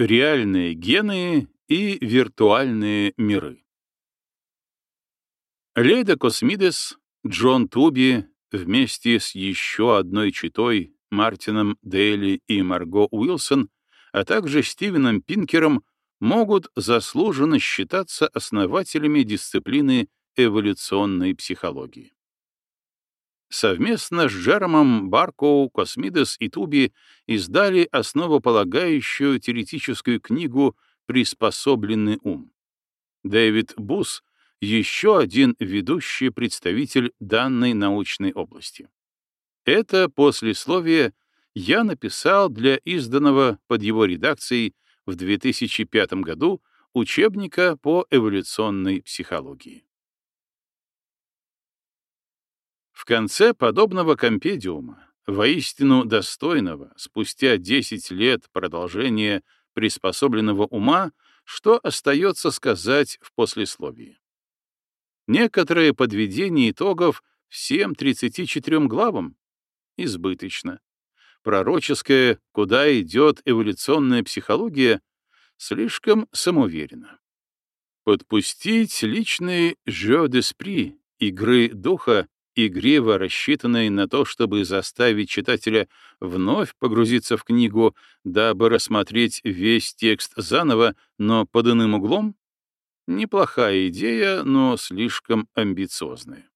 Реальные гены и виртуальные миры. Леда Космидес, Джон Туби вместе с еще одной читой Мартином Дейли и Марго Уилсон, а также Стивеном Пинкером могут заслуженно считаться основателями дисциплины эволюционной психологии. Совместно с Джеромом Баркоу, Космидес и Туби издали основополагающую теоретическую книгу «Приспособленный ум». Дэвид Бус — еще один ведущий представитель данной научной области. Это послесловие я написал для изданного под его редакцией в 2005 году учебника по эволюционной психологии. В конце подобного компедиума, воистину достойного, спустя 10 лет продолжения приспособленного ума, что остается сказать в послесловии? Некоторое подведение итогов всем 34 главам? Избыточно. Пророческое «Куда идет эволюционная психология?» слишком самоуверенно. Подпустить личный «жё d'esprit» игры духа игриво рассчитанной на то, чтобы заставить читателя вновь погрузиться в книгу, дабы рассмотреть весь текст заново, но под иным углом? Неплохая идея, но слишком амбициозная.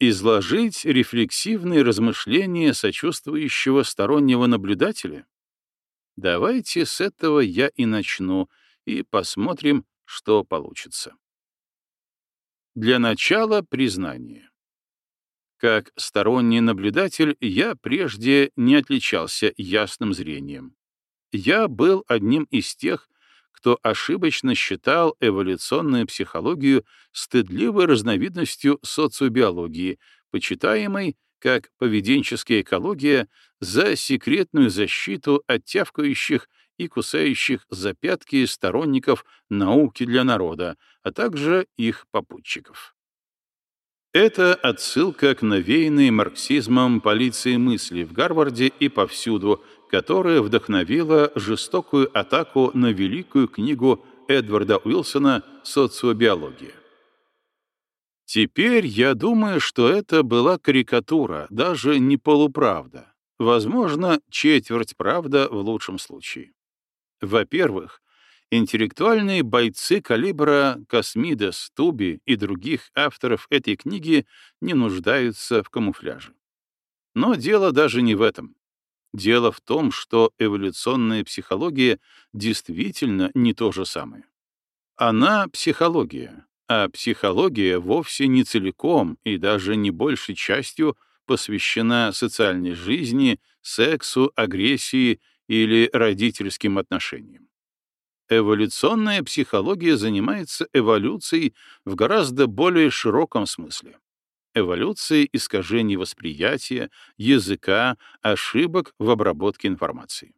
Изложить рефлексивные размышления сочувствующего стороннего наблюдателя? Давайте с этого я и начну, и посмотрим, что получится. Для начала признание. Как сторонний наблюдатель я прежде не отличался ясным зрением. Я был одним из тех, кто ошибочно считал эволюционную психологию стыдливой разновидностью социобиологии, почитаемой как поведенческая экология за секретную защиту от тявкающих и кусающих за пятки сторонников науки для народа, а также их попутчиков. Это отсылка к навеянной марксизмом полиции мысли в Гарварде и повсюду, которая вдохновила жестокую атаку на великую книгу Эдварда Уилсона «Социобиология». Теперь я думаю, что это была карикатура, даже не полуправда. Возможно, четверть правда в лучшем случае. Во-первых, Интеллектуальные бойцы калибра Космидес, Туби и других авторов этой книги не нуждаются в камуфляже. Но дело даже не в этом. Дело в том, что эволюционная психология действительно не то же самое. Она — психология, а психология вовсе не целиком и даже не большей частью посвящена социальной жизни, сексу, агрессии или родительским отношениям. Эволюционная психология занимается эволюцией в гораздо более широком смысле. Эволюцией искажений восприятия, языка, ошибок в обработке информации.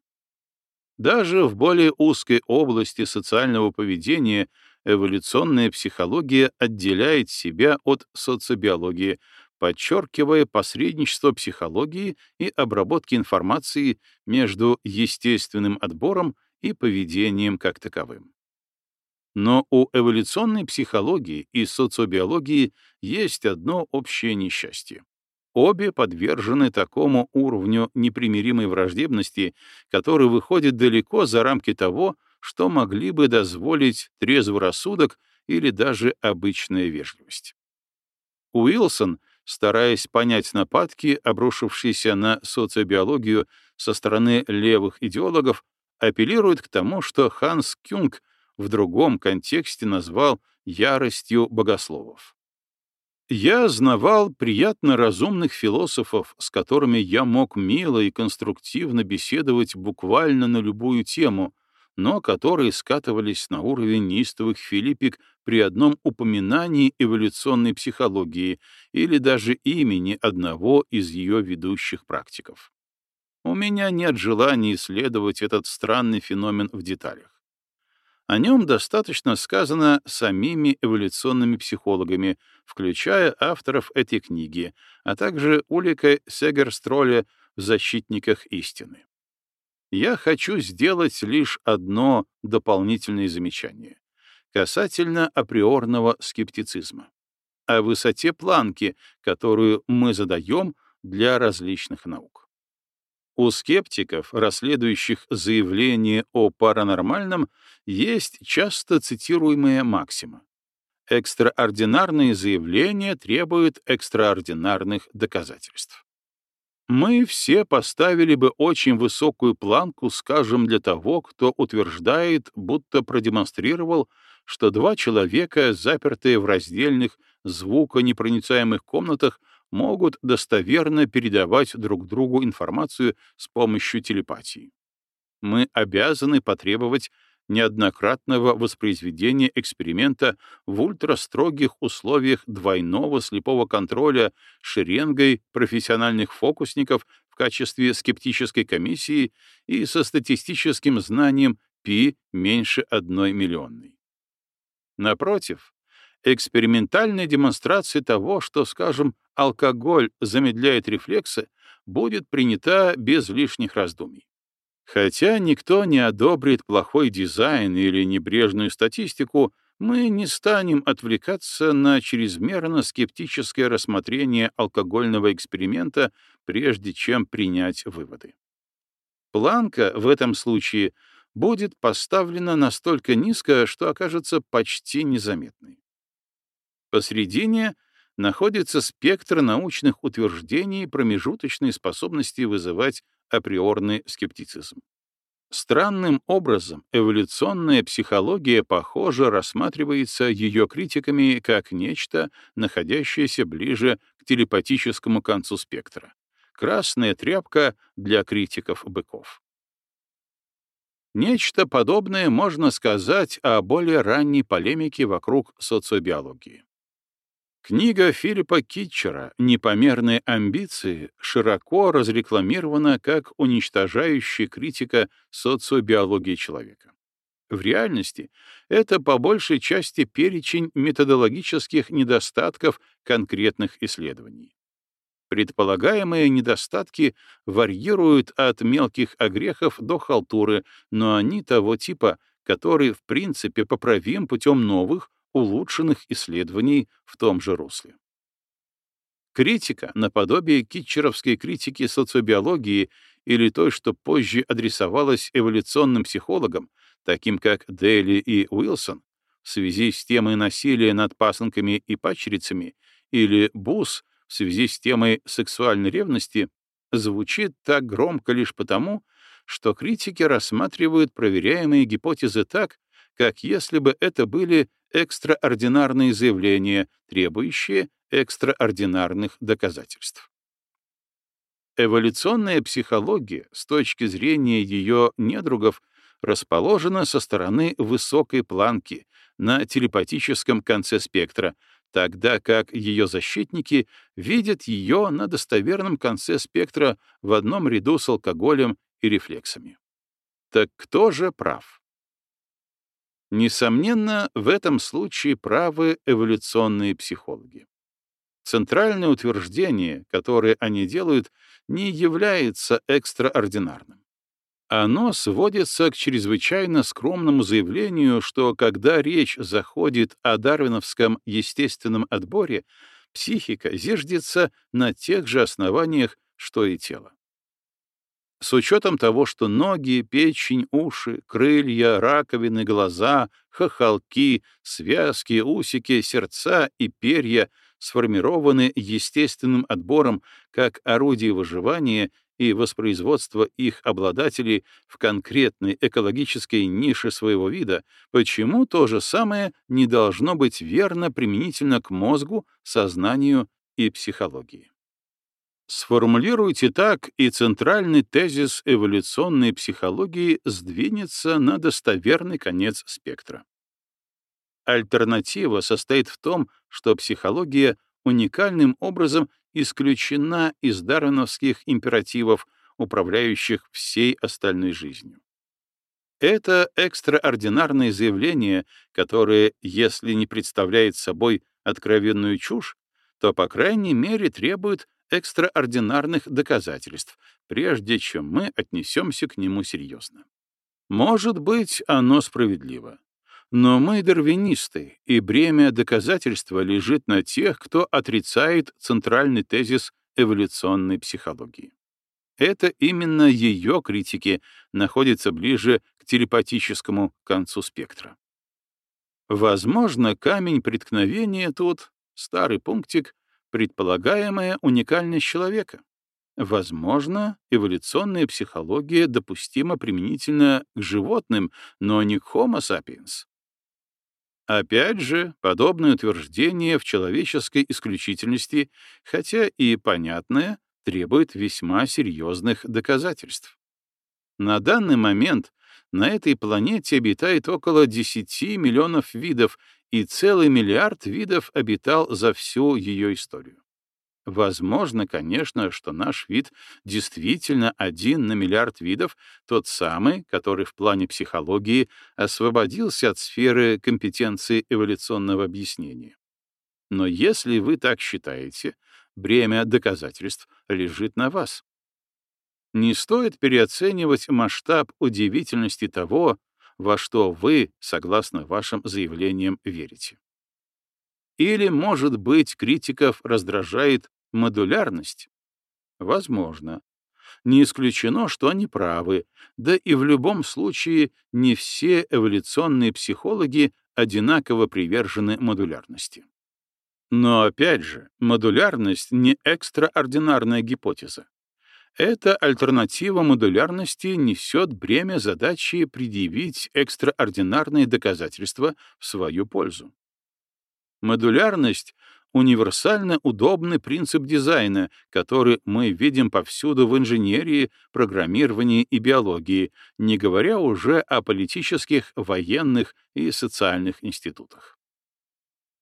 Даже в более узкой области социального поведения эволюционная психология отделяет себя от социобиологии, подчеркивая посредничество психологии и обработки информации между естественным отбором и поведением как таковым. Но у эволюционной психологии и социобиологии есть одно общее несчастье. Обе подвержены такому уровню непримиримой враждебности, который выходит далеко за рамки того, что могли бы дозволить трезвый рассудок или даже обычная вежливость. Уилсон, стараясь понять нападки, обрушившиеся на социобиологию со стороны левых идеологов, апеллирует к тому, что Ханс Кюнг в другом контексте назвал яростью богословов. Я знавал приятно разумных философов, с которыми я мог мило и конструктивно беседовать буквально на любую тему, но которые скатывались на уровень неистовых филиппик при одном упоминании эволюционной психологии или даже имени одного из ее ведущих практиков. У меня нет желания исследовать этот странный феномен в деталях. О нем достаточно сказано самими эволюционными психологами, включая авторов этой книги, а также Улика Сегерстроля в «Защитниках истины». я хочу сделать лишь одно дополнительное замечание касательно априорного скептицизма о высоте планки, которую мы задаем для различных наук. У скептиков, расследующих заявление о паранормальном, есть часто цитируемая максима. Экстраординарные заявления требуют экстраординарных доказательств. Мы все поставили бы очень высокую планку, скажем, для того, кто утверждает, будто продемонстрировал, что два человека, запертые в раздельных звуконепроницаемых комнатах, могут достоверно передавать друг другу информацию с помощью телепатии. Мы обязаны потребовать неоднократного воспроизведения эксперимента в ультрастрогих условиях двойного слепого контроля шеренгой профессиональных фокусников в качестве скептической комиссии и со статистическим знанием π меньше одной миллионной. Напротив, экспериментальная демонстрация того, что, скажем, алкоголь замедляет рефлексы, будет принята без лишних раздумий. Хотя никто не одобрит плохой дизайн или небрежную статистику, мы не станем отвлекаться на чрезмерно скептическое рассмотрение алкогольного эксперимента, прежде чем принять выводы. Планка в этом случае будет поставлена настолько низко, что окажется почти незаметной. Посредине находится спектр научных утверждений промежуточной способности вызывать априорный скептицизм. Странным образом эволюционная психология, похоже, рассматривается ее критиками как нечто, находящееся ближе к телепатическому концу спектра. Красная тряпка для критиков быков. Нечто подобное можно сказать о более ранней полемике вокруг социобиологии. Книга Филиппа Китчера «Непомерные амбиции» широко разрекламирована как уничтожающая критика социобиологии человека. В реальности это по большей части перечень методологических недостатков конкретных исследований. Предполагаемые недостатки варьируют от мелких огрехов до халтуры, но они того типа, который в принципе поправим путем новых, улучшенных исследований в том же русле. Критика, наподобие китчеровской критики социобиологии или той, что позже адресовалась эволюционным психологам, таким как Дейли и Уилсон, в связи с темой насилия над пасынками и падчерицами, или Бус в связи с темой сексуальной ревности, звучит так громко лишь потому, что критики рассматривают проверяемые гипотезы так, как если бы это были экстраординарные заявления, требующие экстраординарных доказательств. Эволюционная психология с точки зрения ее недругов расположена со стороны высокой планки на телепатическом конце спектра, тогда как ее защитники видят ее на достоверном конце спектра в одном ряду с алкоголем и рефлексами. Так кто же прав? Несомненно, в этом случае правы эволюционные психологи. Центральное утверждение, которое они делают, не является экстраординарным. Оно сводится к чрезвычайно скромному заявлению, что когда речь заходит о дарвиновском естественном отборе, психика зиждется на тех же основаниях, что и тело. С учетом того, что ноги, печень, уши, крылья, раковины, глаза, хохолки, связки, усики, сердца и перья сформированы естественным отбором как орудие выживания и воспроизводства их обладателей в конкретной экологической нише своего вида, почему то же самое не должно быть верно применительно к мозгу, сознанию и психологии? Сформулируйте так, и центральный тезис эволюционной психологии сдвинется на достоверный конец спектра. Альтернатива состоит в том, что психология уникальным образом исключена из дарвиновских императивов, управляющих всей остальной жизнью. Это экстраординарное заявление, которое, если не представляет собой откровенную чушь, то, по крайней мере, требует экстраординарных доказательств, прежде чем мы отнесемся к нему серьезно. Может быть, оно справедливо. Но мы дарвинисты, и бремя доказательства лежит на тех, кто отрицает центральный тезис эволюционной психологии. Это именно ее критики находятся ближе к телепатическому концу спектра. Возможно, камень преткновения тут — старый пунктик, предполагаемая уникальность человека. Возможно, эволюционная психология допустима применительно к животным, но не к Homo sapiens. Опять же, подобное утверждение в человеческой исключительности, хотя и понятное, требует весьма серьезных доказательств. На данный момент на этой планете обитает около 10 миллионов видов, и целый миллиард видов обитал за всю ее историю. Возможно, конечно, что наш вид действительно один на миллиард видов, тот самый, который в плане психологии освободился от сферы компетенции эволюционного объяснения. Но если вы так считаете, бремя доказательств лежит на вас. Не стоит переоценивать масштаб удивительности того, во что вы, согласно вашим заявлениям, верите. Или, может быть, критиков раздражает модулярность? Возможно. Не исключено, что они правы, да и в любом случае не все эволюционные психологи одинаково привержены модулярности. Но опять же, модулярность не экстраординарная гипотеза. Эта альтернатива модулярности несет бремя задачи предъявить экстраординарные доказательства в свою пользу. Модулярность — универсально удобный принцип дизайна, который мы видим повсюду в инженерии, программировании и биологии, не говоря уже о политических, военных и социальных институтах.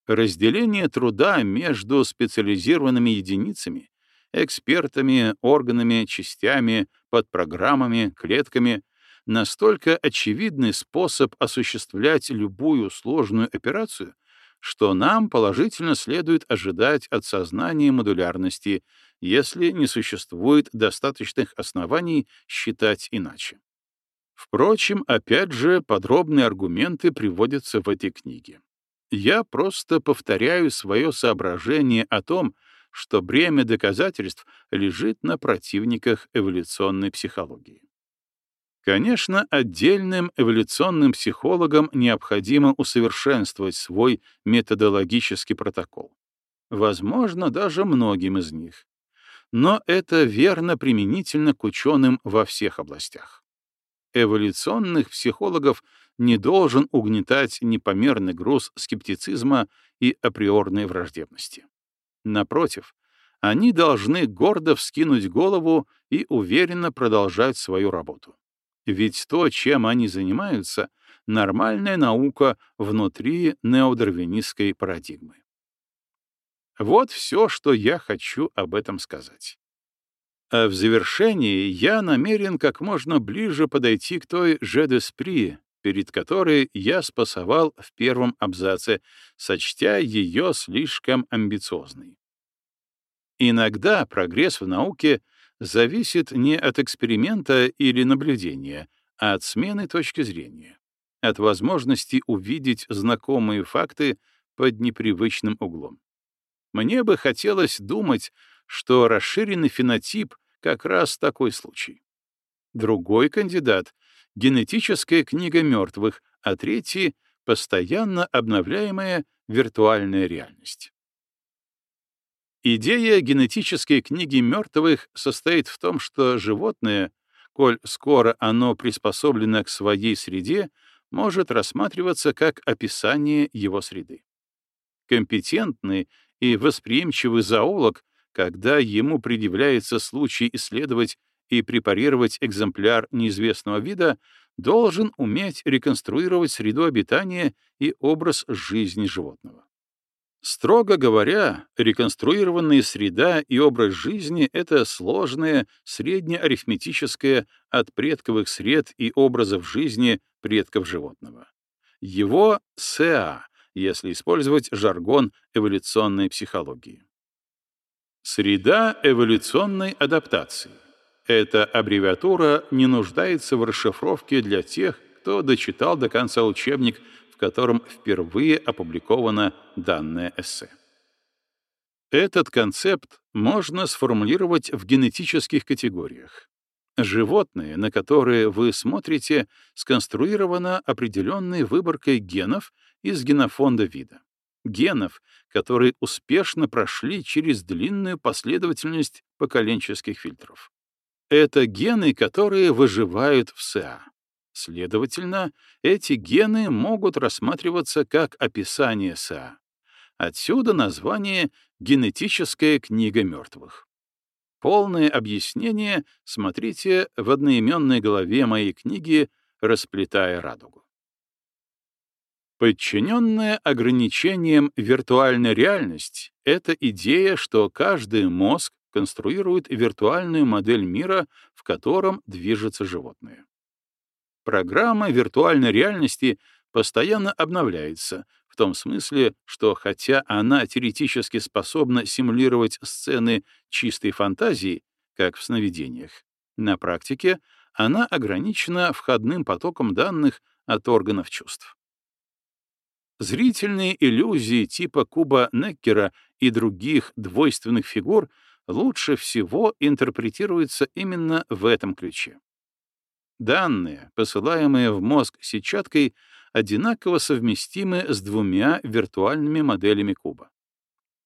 Разделение труда между специализированными единицами, экспертами, органами, частями, подпрограммами, клетками — настолько очевидный способ осуществлять любую сложную операцию, что нам положительно следует ожидать от сознания модулярности, если не существует достаточных оснований считать иначе. Впрочем, опять же, подробные аргументы приводятся в этой книге. Я просто повторяю свое соображение о том, что бремя доказательств лежит на противниках эволюционной психологии. Конечно, отдельным эволюционным психологам необходимо усовершенствовать свой методологический протокол. Возможно, даже многим из них. Но это верно применительно к ученым во всех областях. Эволюционных психологов не должен угнетать непомерный груз скептицизма и априорной враждебности. Напротив, они должны гордо вскинуть голову и уверенно продолжать свою работу. Ведь то, чем они занимаются, — нормальная наука внутри неодарвинистской парадигмы. Вот все, что я хочу об этом сказать. А в завершении я намерен как можно ближе подойти к той «Жедеспри», перед которой я спасовал в первом абзаце, сочтя ее слишком амбициозной. Иногда прогресс в науке зависит не от эксперимента или наблюдения, а от смены точки зрения, от возможности увидеть знакомые факты под непривычным углом. Мне бы хотелось думать, что расширенный фенотип как раз такой случай. Другой кандидат — генетическая книга мертвых, а третий — постоянно обновляемая виртуальная реальность. Идея генетической книги мертвых состоит в том, что животное, коль скоро оно приспособлено к своей среде, может рассматриваться как описание его среды. Компетентный и восприимчивый зоолог, когда ему предъявляется случай исследовать и препарировать экземпляр неизвестного вида, должен уметь реконструировать среду обитания и образ жизни животного. Строго говоря, реконструированная среда и образ жизни — это сложное среднеарифметическое от предковых сред и образов жизни предков животного. Его СА, если использовать жаргон эволюционной психологии. Среда эволюционной адаптации. Эта аббревиатура не нуждается в расшифровке для тех, кто дочитал до конца учебник, в котором впервые опубликовано данное эссе. Этот концепт можно сформулировать в генетических категориях. Животные, на которые вы смотрите, сконструировано определенной выборкой генов из генофонда вида. Генов, которые успешно прошли через длинную последовательность поколенческих фильтров. Это гены, которые выживают в СА. Следовательно, эти гены могут рассматриваться как описание СА. Отсюда название «Генетическая книга мертвых». Полное объяснение смотрите в одноименной главе моей книги «Расплетая радугу». Подчиненная ограничениям виртуальная реальность — это идея, что каждый мозг конструирует виртуальную модель мира, в котором движется животное. Программа виртуальной реальности постоянно обновляется, в том смысле, что хотя она теоретически способна симулировать сцены чистой фантазии, как в сновидениях, на практике она ограничена входным потоком данных от органов чувств. Зрительные иллюзии типа куба Неккера и других двойственных фигур лучше всего интерпретируются именно в этом ключе. Данные, посылаемые в мозг сетчаткой, одинаково совместимы с двумя виртуальными моделями куба.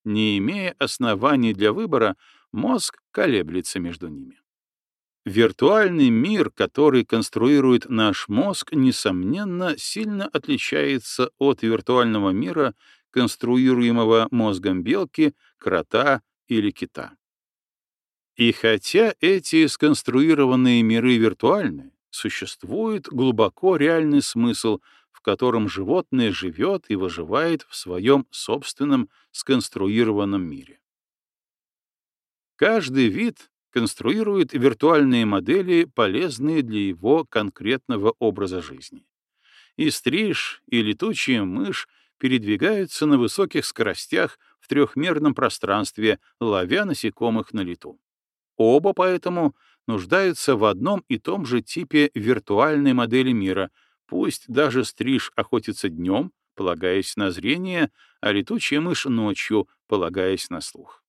Не имея оснований для выбора, мозг колеблется между ними. Виртуальный мир, который конструирует наш мозг, несомненно, сильно отличается от виртуального мира, конструируемого мозгом белки, крота или кита. И хотя эти сконструированные миры виртуальны, существует глубоко реальный смысл, в котором животное живет и выживает в своем собственном сконструированном мире. Каждый вид конструирует виртуальные модели, полезные для его конкретного образа жизни. И стриж, и летучая мышь передвигаются на высоких скоростях в трехмерном пространстве, ловя насекомых на лету. Оба поэтому нуждаются в одном и том же типе виртуальной модели мира, пусть даже стриж охотится днем, полагаясь на зрение, а летучая мышь ночью, полагаясь на слух.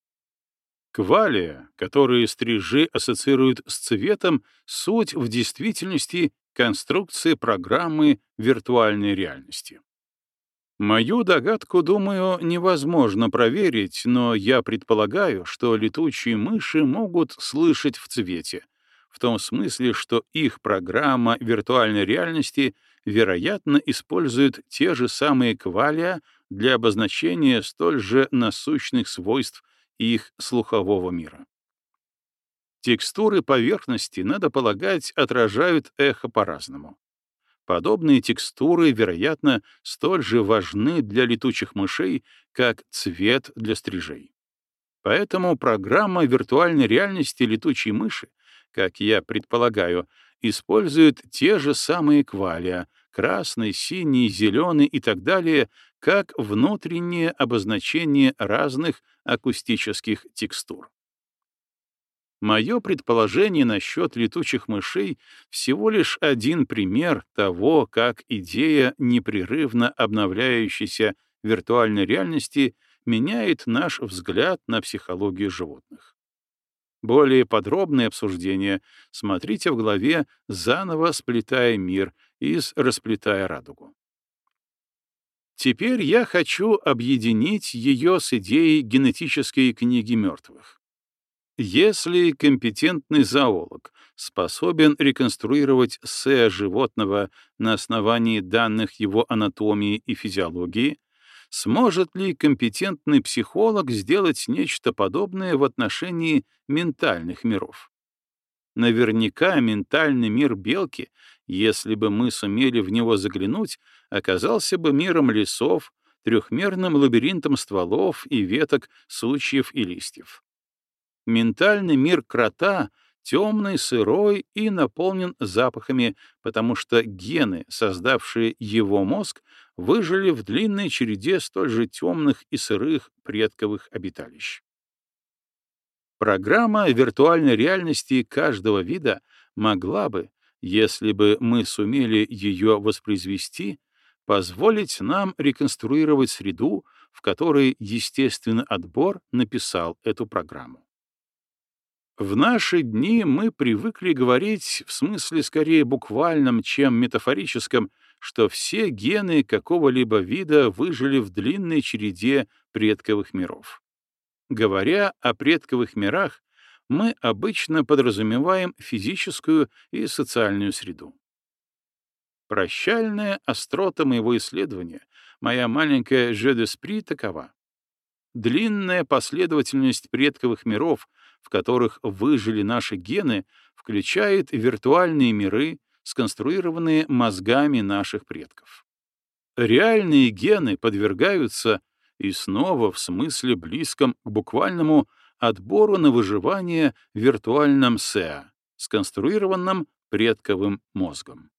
Квалия, которые стрижи ассоциируют с цветом, суть в действительности конструкции программы виртуальной реальности. Мою догадку, думаю, невозможно проверить, но я предполагаю, что летучие мыши могут слышать в цвете, в том смысле, что их программа виртуальной реальности, вероятно, использует те же самые квалия для обозначения столь же насущных свойств их слухового мира. Текстуры поверхности, надо полагать, отражают эхо по-разному. Подобные текстуры, вероятно, столь же важны для летучих мышей, как цвет для стрижей. Поэтому программа виртуальной реальности летучей мыши, как я предполагаю, использует те же самые квалия — красный, синий, зеленый и так далее, как внутреннее обозначение разных акустических текстур. Мое предположение насчет летучих мышей всего лишь один пример того, как идея непрерывно обновляющейся виртуальной реальности меняет наш взгляд на психологию животных. Более подробное обсуждение смотрите в главе «Заново сплетая мир» из «Расплетая радугу». Теперь я хочу объединить ее с идеей генетической книги мертвых. Если компетентный зоолог способен реконструировать сэ животного на основании данных его анатомии и физиологии, сможет ли компетентный психолог сделать нечто подобное в отношении ментальных миров? Наверняка ментальный мир белки, если бы мы сумели в него заглянуть, оказался бы миром лесов, трехмерным лабиринтом стволов и веток, сучьев и листьев. Ментальный мир крота темный, сырой и наполнен запахами, потому что гены, создавшие его мозг, выжили в длинной череде столь же темных и сырых предковых обиталищ. Программа виртуальной реальности каждого вида могла бы, если бы мы сумели ее воспроизвести, позволить нам реконструировать среду, в которой естественный отбор написал эту программу. В наши дни мы привыкли говорить в смысле скорее буквальном, чем метафорическом, что все гены какого-либо вида выжили в длинной череде предковых миров. Говоря о предковых мирах, мы обычно подразумеваем физическую и социальную среду. Прощальная острота моего исследования, моя маленькая «je d'esprit» такова. Длинная последовательность предковых миров, в которых выжили наши гены, включает виртуальные миры, сконструированные мозгами наших предков. Реальные гены подвергаются, и снова в смысле близком к буквальному, отбору на выживание в виртуальном СЭА, сконструированном предковым мозгом.